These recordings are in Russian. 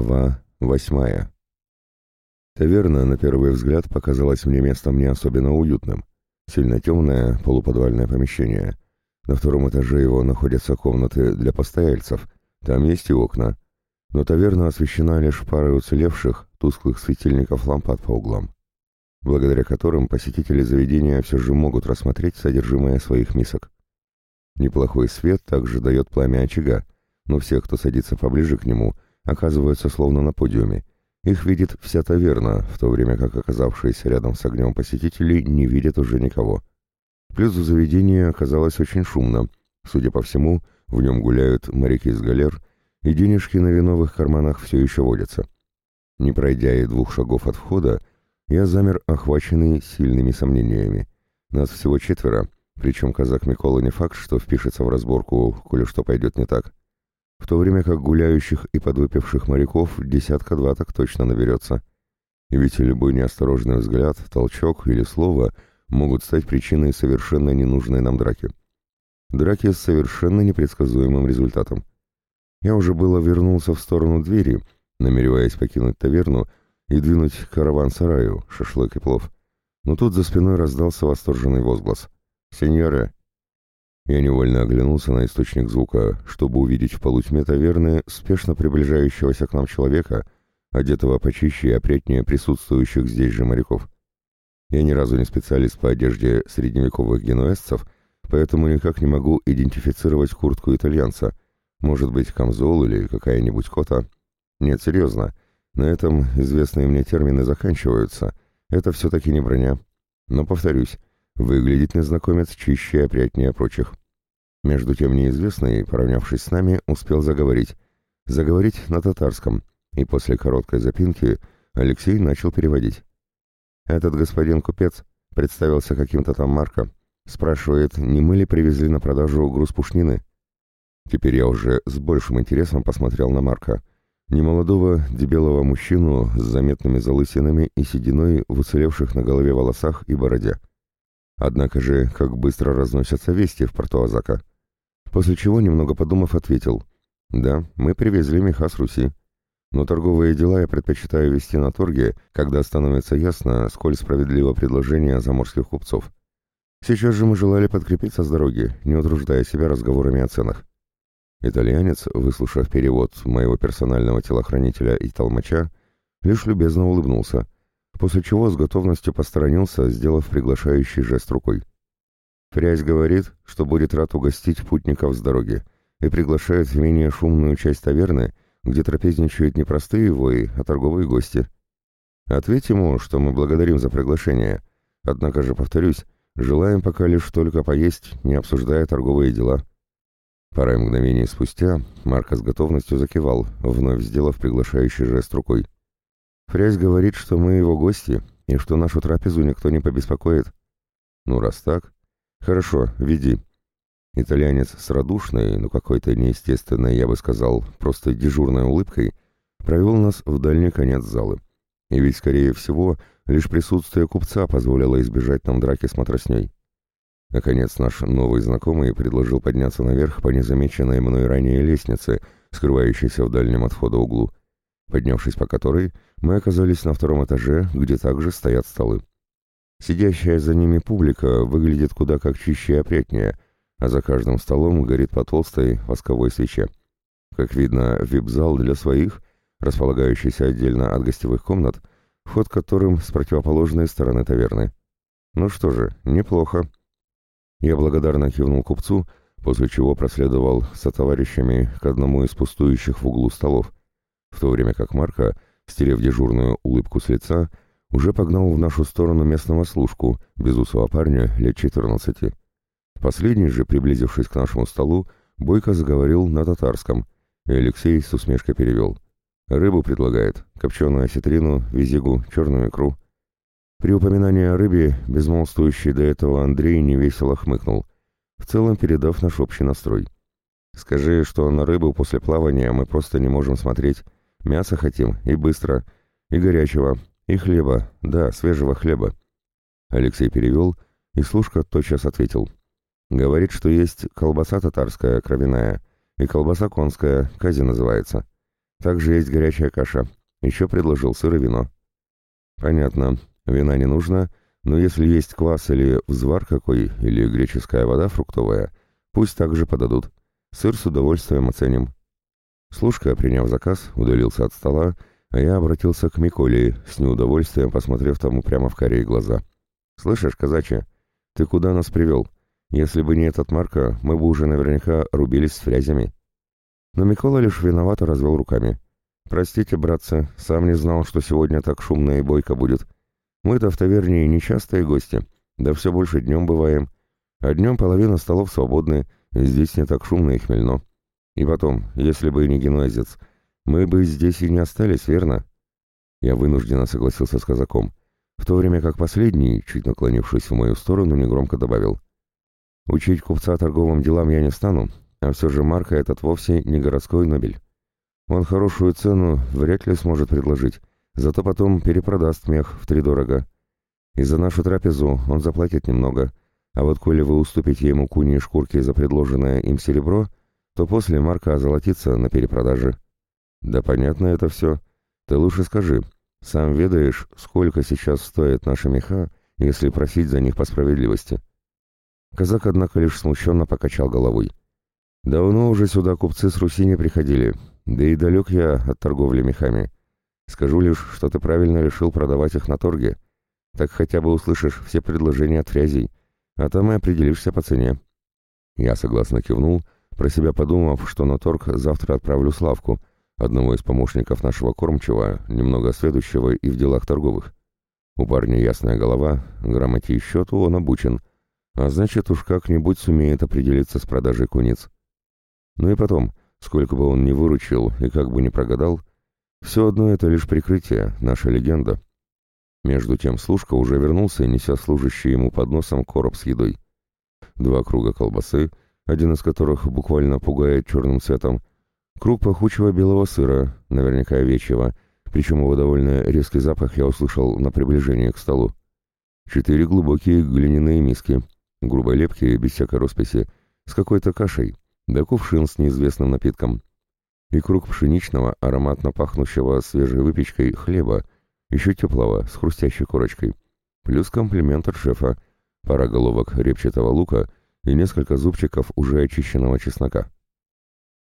Глава восьмая. Таверна, на первый взгляд, показалась мне местом не особенно уютным. Сильно темное полуподвальное помещение. На втором этаже его находятся комнаты для постояльцев. Там есть и окна. Но таверна освещена лишь парой уцелевших, тусклых светильников лампад по углам, благодаря которым посетители заведения все же могут рассмотреть содержимое своих мисок. Неплохой свет также дает пламя очага, но все, кто садится поближе к нему, оказываются словно на подиуме. Их видит вся таверна, в то время как оказавшиеся рядом с огнем посетители не видят уже никого. Плюс в заведении оказалось очень шумно. Судя по всему, в нем гуляют моряки из галер, и денежки на виновых карманах все еще водятся. Не пройдя и двух шагов от входа, я замер, охваченный сильными сомнениями. Нас всего четверо, причем казак Микола не факт, что впишется в разборку, коли что пойдет не так в то время как гуляющих и подвыпивших моряков десятка-два так точно наберется. И ведь любой неосторожный взгляд, толчок или слово могут стать причиной совершенно ненужной нам драки. Драки с совершенно непредсказуемым результатом. Я уже было вернулся в сторону двери, намереваясь покинуть таверну и двинуть караван-сараю, шашлык и плов. Но тут за спиной раздался восторженный возглас. «Сеньоры, я невольно оглянулся на источник звука, чтобы увидеть в полутьме таверны спешно приближающегося к нам человека, одетого почище и опрятнее присутствующих здесь же моряков. Я ни разу не специалист по одежде средневековых генуэзцев, поэтому никак не могу идентифицировать куртку итальянца. Может быть, камзол или какая-нибудь кота. Нет, серьезно. На этом известные мне термины заканчиваются. Это все-таки не броня. Но, повторюсь, выглядит незнакомец чище и опрятнее прочих. Между тем неизвестный, поравнявшись с нами, успел заговорить. Заговорить на татарском, и после короткой запинки Алексей начал переводить. «Этот господин купец представился каким-то там Марко. Спрашивает, не мы ли привезли на продажу груз пушнины?» Теперь я уже с большим интересом посмотрел на Марка. Немолодого, дебелого мужчину с заметными залысинами и сединой в уцелевших на голове волосах и бороде. Однако же, как быстро разносятся вести в порту Азака. После чего, немного подумав, ответил. «Да, мы привезли меха с Руси. Но торговые дела я предпочитаю вести на торге, когда становится ясно, сколь справедливо предложение заморских купцов. Сейчас же мы желали подкрепиться с дороги, не утруждая себя разговорами о ценах». Итальянец, выслушав перевод моего персонального телохранителя и толмача, лишь любезно улыбнулся, после чего с готовностью посторонился, сделав приглашающий жест рукой. Фрязь говорит, что будет рад угостить путников с дороги и приглашает в менее шумную часть таверны, где трапезничают не простые вои, а торговые гости. Ответь ему, что мы благодарим за приглашение, однако же, повторюсь, желаем пока лишь только поесть, не обсуждая торговые дела. Парой мгновений спустя Марко с готовностью закивал, вновь сделав приглашающий жест рукой. Фрязь говорит, что мы его гости, и что нашу трапезу никто не побеспокоит. Ну, раз так, «Хорошо, веди». Итальянец с радушной, но какой-то неестественной, я бы сказал, просто дежурной улыбкой, провел нас в дальний конец залы. И ведь, скорее всего, лишь присутствие купца позволило избежать нам драки с матросней. Наконец, наш новый знакомый предложил подняться наверх по незамеченной мной ранее лестнице, скрывающейся в дальнем от входа углу, поднявшись по которой, мы оказались на втором этаже, где также стоят столы. Сидящая за ними публика выглядит куда как чище и опрятнее, а за каждым столом горит по толстой восковой свече. Как видно, вип-зал для своих, располагающийся отдельно от гостевых комнат, вход которым с противоположной стороны таверны. Ну что же, неплохо. Я благодарно кивнул купцу, после чего проследовал со товарищами к одному из пустующих в углу столов, в то время как Марка, стерев дежурную улыбку с лица, уже погнал в нашу сторону местного служку, безусого парня лет 14. Последний же, приблизившись к нашему столу, бойко заговорил на татарском, и Алексей с усмешкой перевел. «Рыбу предлагает, копченую осетрину, визигу, черную икру». При упоминании о рыбе безмолвствующий до этого Андрей невесело хмыкнул, в целом передав наш общий настрой. «Скажи, что на рыбу после плавания мы просто не можем смотреть. Мясо хотим, и быстро, и горячего, «И хлеба, да, свежего хлеба». Алексей перевел, и служка тотчас ответил. «Говорит, что есть колбаса татарская, кровяная, и колбаса конская, кази называется. Также есть горячая каша. Еще предложил сыр и вино. Понятно. Вина не нужно, но если есть квас или взвар какой, или греческая вода фруктовая, пусть также подадут. Сыр с удовольствием оценим. Служка, приняв заказ, удалился от стола, а я обратился к Миколе, с неудовольствием посмотрев тому прямо в корей глаза. «Слышишь, казачья, ты куда нас привел? Если бы не этот Марко, мы бы уже наверняка рубились с фрязями». Но Микола лишь виновато развел руками. «Простите, братцы, сам не знал, что сегодня так шумно и бойко будет. Мы-то в таверне нечастые гости, да все больше днем бываем. А днем половина столов свободны, здесь не так шумно и хмельно. И потом, если бы не генуэзец, мы бы здесь и не остались, верно?» Я вынужденно согласился с казаком, в то время как последний, чуть наклонившись в мою сторону, негромко добавил. «Учить купца торговым делам я не стану, а все же Марка этот вовсе не городской Нобель. Он хорошую цену вряд ли сможет предложить, зато потом перепродаст мех втридорого. И за нашу трапезу он заплатит немного, а вот коли вы уступите ему куни и шкурки за предложенное им серебро, то после Марка озолотится на перепродаже. Да понятно это все. Ты лучше скажи, сам ведаешь, сколько сейчас стоят наши меха, если просить за них по справедливости?» Казак, однако, лишь смущенно покачал головой. Давно уже сюда купцы с Руси не приходили, да и далек я от торговли мехами. Скажу лишь, что ты правильно решил продавать их на торге. Так хотя бы услышишь все предложения от фрязей, а там и определишься по цене. Я согласно кивнул, про себя подумав, что на торг завтра отправлю Славку, одного из помощников нашего кормчего, немного сведущего и в делах торговых. У парня ясная голова, грамоте и счету он обучен, а значит уж как-нибудь сумеет определиться с продажей куниц. Ну и потом, сколько бы он ни выручил и как бы ни прогадал, все одно это лишь прикрытие, наша легенда. Между тем служка уже вернулся, неся служащий ему под носом короб с едой. Два круга колбасы, один из которых буквально пугает черным цветом, круг пахучего белого сыра, наверняка овечьего, причем его довольно резкий запах я услышал на приближении к столу. Четыре глубокие глиняные миски, грубо лепкие, без всякой росписи, с какой-то кашей, да кувшин с неизвестным напитком. И круг пшеничного, ароматно пахнущего свежей выпечкой хлеба, еще теплого, с хрустящей корочкой. Плюс комплимент от шефа, пара головок репчатого лука и несколько зубчиков уже очищенного чеснока.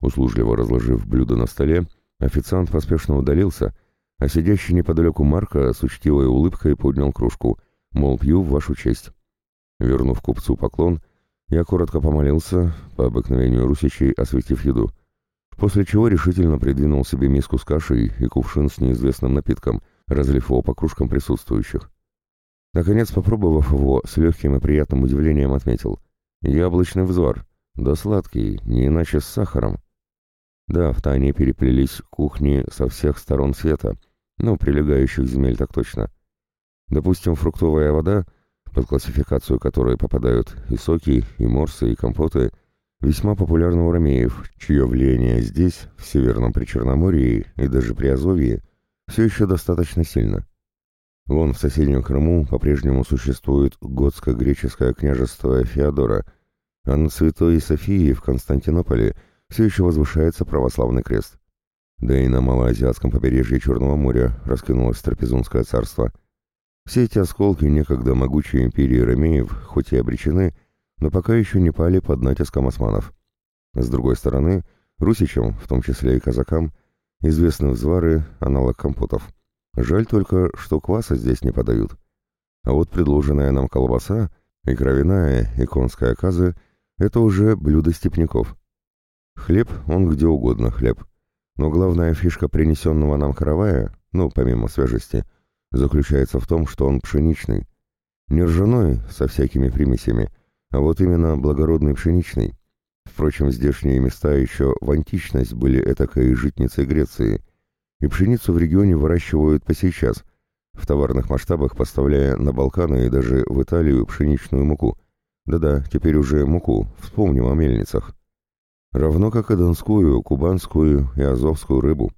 Услужливо разложив блюдо на столе, официант поспешно удалился, а сидящий неподалеку Марка с учтивой улыбкой поднял кружку, мол, пью в вашу честь. Вернув купцу поклон, я коротко помолился, по обыкновению русичей осветив еду, после чего решительно придвинул себе миску с кашей и кувшин с неизвестным напитком, разлив его по кружкам присутствующих. Наконец, попробовав его, с легким и приятным удивлением отметил. Яблочный взвар, да сладкий, не иначе с сахаром. Да, в Тане переплелись кухни со всех сторон света, ну, прилегающих земель так точно. Допустим, фруктовая вода под классификацию которой попадают и соки, и морсы, и компоты, весьма популярны у ромеев, чье влияние здесь, в Северном Причерноморье и даже при Азовье, все еще достаточно сильно. Вон в соседнем Крыму по-прежнему существует готско-греческое княжество Феодора, а на Святой Софии в Константинополе все еще возвышается православный крест. Да и на малоазиатском побережье Черного моря раскинулось Трапезунское царство – все эти осколки некогда могучей империи ромеев, хоть и обречены, но пока еще не пали под натиском османов. С другой стороны, русичам, в том числе и казакам, известны взвары, аналог компотов. Жаль только, что кваса здесь не подают. А вот предложенная нам колбаса, и кровяная, и конская казы — это уже блюдо степняков. Хлеб, он где угодно хлеб. Но главная фишка принесенного нам каравая, ну, помимо свежести — заключается в том, что он пшеничный. Не ржаной, со всякими примесями, а вот именно благородный пшеничный. Впрочем, здешние места еще в античность были этакой житницей Греции, и пшеницу в регионе выращивают по сейчас, в товарных масштабах поставляя на Балканы и даже в Италию пшеничную муку. Да-да, теперь уже муку, вспомним о мельницах. Равно как и донскую, кубанскую и азовскую рыбу.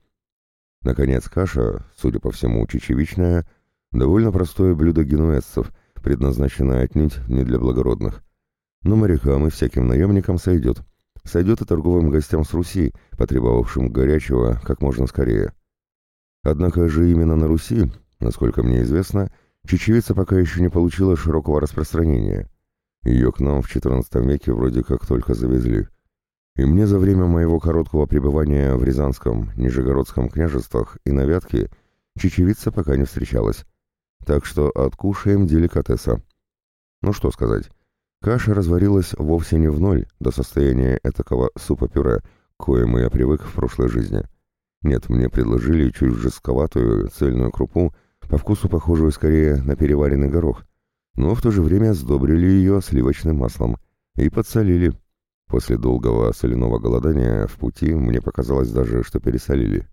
Наконец, каша, судя по всему, чечевичная, довольно простое блюдо генуэзцев, предназначенное отнюдь не для благородных. Но морякам и всяким наемникам сойдет. сойдет и торговым гостям с Руси, потребовавшим горячего как можно скорее. Однако же именно на Руси, насколько мне известно, чечевица пока еще не получила широкого распространения. Ее к нам в XIV веке вроде как только завезли. И мне за время моего короткого пребывания в Рязанском, Нижегородском княжествах и на Вятке чечевица пока не встречалась. Так что откушаем деликатеса. Ну что сказать, каша разварилась вовсе не в ноль до состояния этакого супа-пюре, к коему я привык в прошлой жизни. Нет, мне предложили чуть жестковатую цельную крупу, по вкусу похожую скорее на переваренный горох, но в то же время сдобрили ее сливочным маслом и подсолили. После долгого соляного голодания в пути мне показалось даже, что пересолили.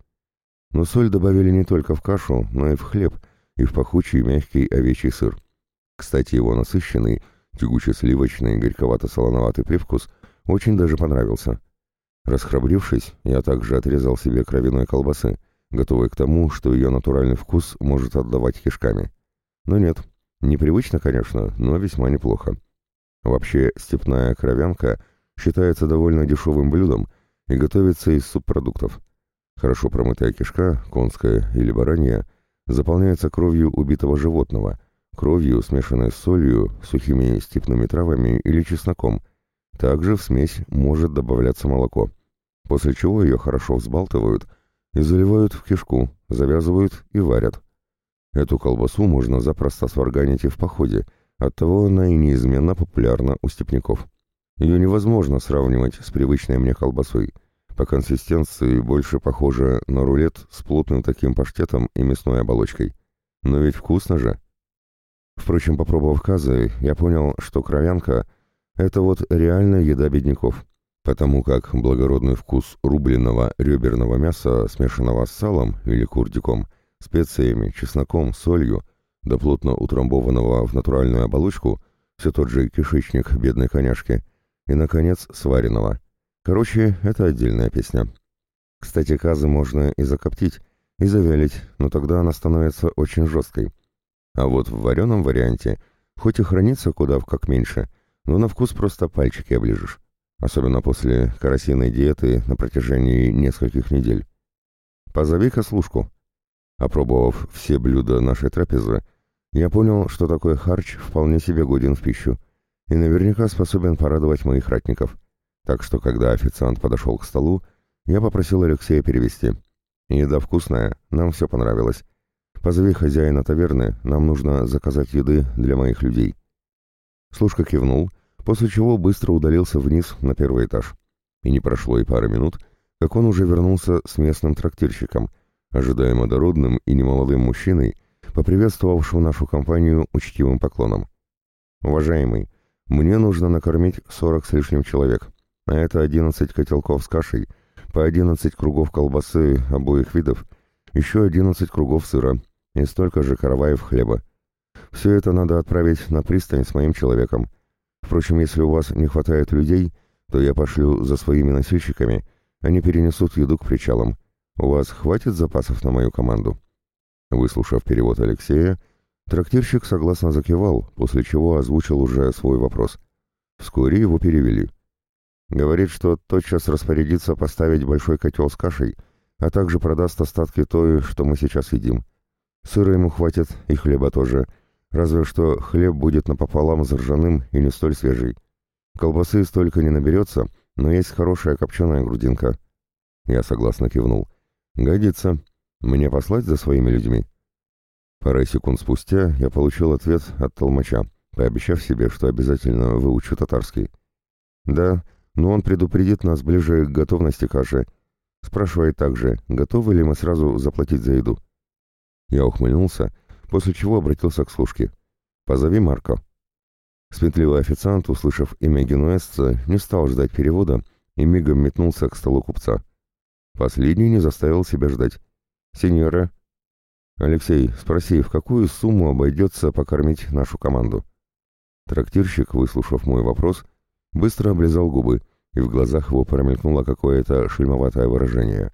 Но соль добавили не только в кашу, но и в хлеб, и в пахучий мягкий овечий сыр. Кстати, его насыщенный, тягуче-сливочный, горьковато-солоноватый привкус очень даже понравился. Расхрабрившись, я также отрезал себе кровяной колбасы, готовый к тому, что ее натуральный вкус может отдавать кишками. Но нет, непривычно, конечно, но весьма неплохо. Вообще, степная кровянка — считается довольно дешевым блюдом и готовится из субпродуктов. Хорошо промытая кишка, конская или баранья, заполняется кровью убитого животного, кровью, смешанной с солью, сухими степными травами или чесноком. Также в смесь может добавляться молоко, после чего ее хорошо взбалтывают и заливают в кишку, завязывают и варят. Эту колбасу можно запросто сварганить и в походе, оттого она и неизменно популярна у степняков. Ее невозможно сравнивать с привычной мне колбасой. По консистенции больше похожа на рулет с плотным таким паштетом и мясной оболочкой. Но ведь вкусно же. Впрочем, попробовав казы, я понял, что кровянка — это вот реально еда бедняков, потому как благородный вкус рубленного реберного мяса, смешанного с салом или курдиком, специями, чесноком, солью, да плотно утрамбованного в натуральную оболочку, все тот же кишечник бедной коняшки — и, наконец, сваренного. Короче, это отдельная песня. Кстати, казы можно и закоптить, и завялить, но тогда она становится очень жесткой. А вот в вареном варианте, хоть и хранится куда как меньше, но на вкус просто пальчики оближешь. Особенно после карасиной диеты на протяжении нескольких недель. Позови-ка служку. Опробовав все блюда нашей трапезы, я понял, что такой харч вполне себе годен в пищу и наверняка способен порадовать моих ратников. Так что, когда официант подошел к столу, я попросил Алексея перевести. «Еда вкусная, нам все понравилось. Позови хозяина таверны, нам нужно заказать еды для моих людей». Служка кивнул, после чего быстро удалился вниз на первый этаж. И не прошло и пары минут, как он уже вернулся с местным трактирщиком, ожидаемо дородным и немолодым мужчиной, поприветствовавшим нашу компанию учтивым поклоном. «Уважаемый, мне нужно накормить 40 с лишним человек, а это 11 котелков с кашей, по 11 кругов колбасы обоих видов, еще 11 кругов сыра и столько же караваев хлеба. Все это надо отправить на пристань с моим человеком. Впрочем, если у вас не хватает людей, то я пошлю за своими носильщиками, они перенесут еду к причалам. У вас хватит запасов на мою команду?» Выслушав перевод Алексея, Трактирщик согласно закивал, после чего озвучил уже свой вопрос. Вскоре его перевели. Говорит, что тотчас распорядится поставить большой котел с кашей, а также продаст остатки той, что мы сейчас едим. Сыра ему хватит и хлеба тоже, разве что хлеб будет напополам с ржаным и не столь свежий. Колбасы столько не наберется, но есть хорошая копченая грудинка. Я согласно кивнул. Годится. Мне послать за своими людьми? Парой секунд спустя я получил ответ от толмача, пообещав себе, что обязательно выучу татарский. «Да, но он предупредит нас ближе к готовности каши. Спрашивает также, готовы ли мы сразу заплатить за еду». Я ухмыльнулся, после чего обратился к служке. «Позови Марко». Сметливый официант, услышав имя генуэзца, не стал ждать перевода и мигом метнулся к столу купца. Последний не заставил себя ждать. «Сеньора, «Алексей, спроси, в какую сумму обойдется покормить нашу команду?» Трактирщик, выслушав мой вопрос, быстро облизал губы, и в глазах его промелькнуло какое-то шельмоватое выражение.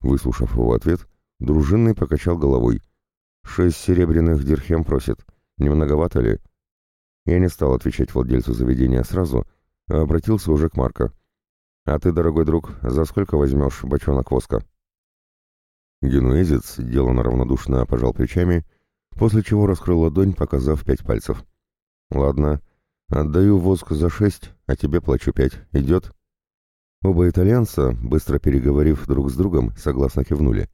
Выслушав его ответ, дружинный покачал головой. «Шесть серебряных дирхем просит. Не многовато ли?» Я не стал отвечать владельцу заведения сразу, а обратился уже к Марко. А ты, дорогой друг, за сколько возьмешь бочонок воска?» Генуэзец деланно равнодушно пожал плечами, после чего раскрыл ладонь, показав пять пальцев. «Ладно, отдаю воск за шесть, а тебе плачу пять. Идет?» Оба итальянца, быстро переговорив друг с другом, согласно кивнули,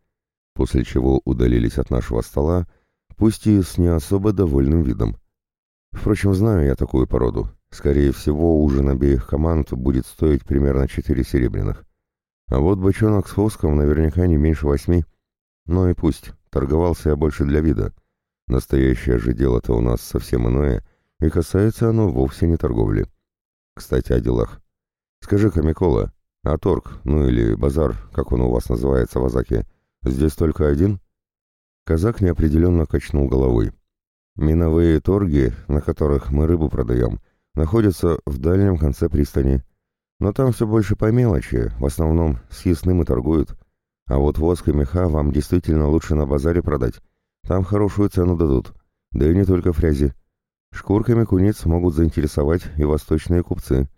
после чего удалились от нашего стола, пусть и с не особо довольным видом. Впрочем, знаю я такую породу. Скорее всего, ужин обеих команд будет стоить примерно четыре серебряных. А вот бочонок с воском наверняка не меньше восьми. Но и пусть, торговался я больше для вида. Настоящее же дело-то у нас совсем иное, и касается оно вовсе не торговли. Кстати, о делах. Скажи-ка, Микола, а торг, ну или базар, как он у вас называется в Азаке, здесь только один? Казак неопределенно качнул головой. Миновые торги, на которых мы рыбу продаем, находятся в дальнем конце пристани. Но там все больше по мелочи, в основном с ясным и торгуют. А вот воск и меха вам действительно лучше на базаре продать. Там хорошую цену дадут. Да и не только фрязи. Шкурками куниц могут заинтересовать и восточные купцы.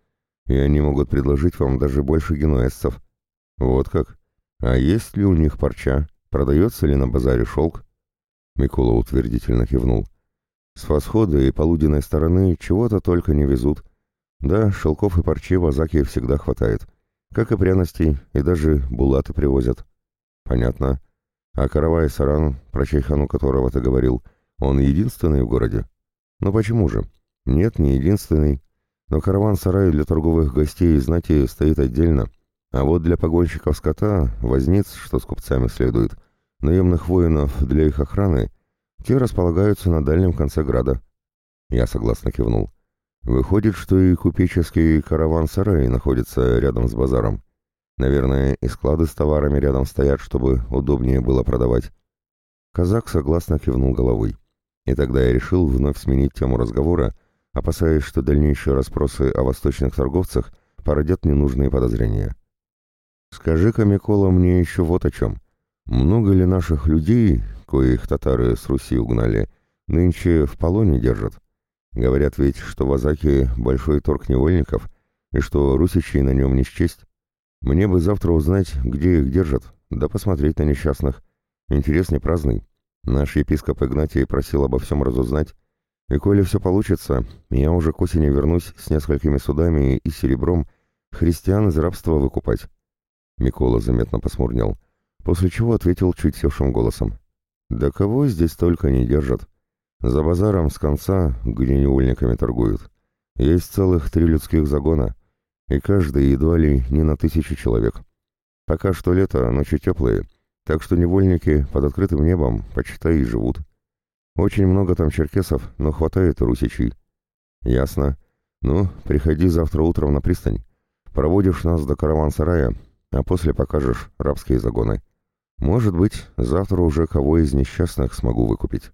И они могут предложить вам даже больше генуэзцев. Вот как. А есть ли у них парча? Продается ли на базаре шелк? Микола утвердительно кивнул. С восхода и полуденной стороны чего-то только не везут. Да, шелков и парчи в Азаке всегда хватает. Как и пряностей, и даже булаты привозят. Понятно. А каравай Саран, про чайхану которого ты говорил, он единственный в городе? Ну почему же? Нет, не единственный. Но караван-сарай для торговых гостей и знати стоит отдельно. А вот для погонщиков скота, возниц, что с купцами следует, наемных воинов для их охраны те располагаются на дальнем конце града. Я согласно кивнул. Выходит, что и купеческий караван-сарай находится рядом с базаром. Наверное, и склады с товарами рядом стоят, чтобы удобнее было продавать. Казак согласно кивнул головой. И тогда я решил вновь сменить тему разговора, опасаясь, что дальнейшие расспросы о восточных торговцах породят ненужные подозрения. «Скажи-ка, Микола, мне еще вот о чем. Много ли наших людей, коих татары с Руси угнали, нынче в полоне держат. Говорят ведь, что в Азаке большой торг невольников, и что русичей на нем не счесть. Мне бы завтра узнать, где их держат, да посмотреть на несчастных. Интерес не праздный. Наш епископ Игнатий просил обо всем разузнать. И коли все получится, я уже к осени вернусь с несколькими судами и серебром христиан из рабства выкупать. Микола заметно посмурнел, после чего ответил чуть севшим голосом. Да кого здесь только не держат. За базаром с конца, где невольниками торгуют, есть целых три людских загона, и каждый едва ли не на тысячу человек. Пока что лето, ночи теплые, так что невольники под открытым небом, почитай, и живут. Очень много там черкесов, но хватает русичей. Ясно. Ну, приходи завтра утром на пристань. Проводишь нас до караван-сарая, а после покажешь рабские загоны. Может быть, завтра уже кого из несчастных смогу выкупить.